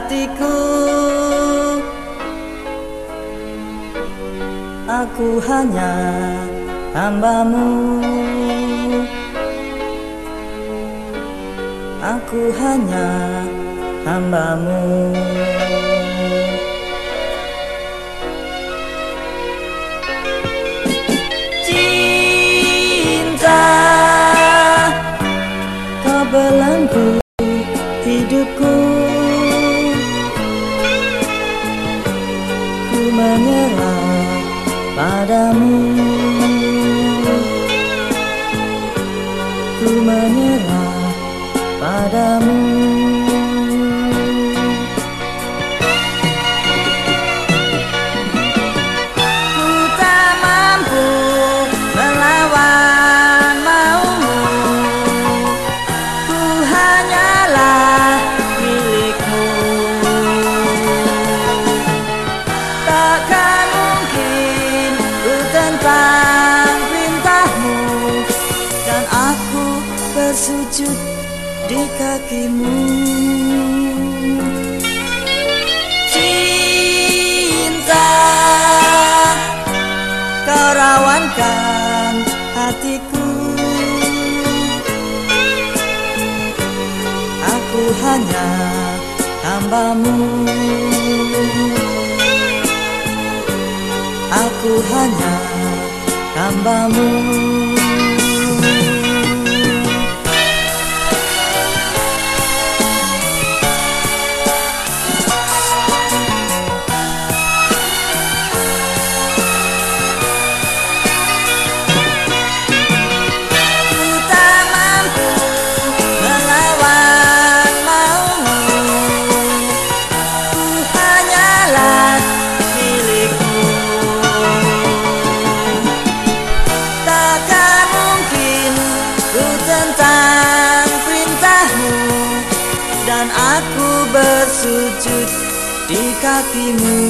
hatiku. Aku hanya hambamu. Aku hanya hambamu. Cinta Kau belenggu hidupku. Padamu. Ku menyerah padamu di kakimu. Cinta Kau rawankan hatiku. Aku hanya hambamu. Aku hanya hambamu Bersujud di kakimu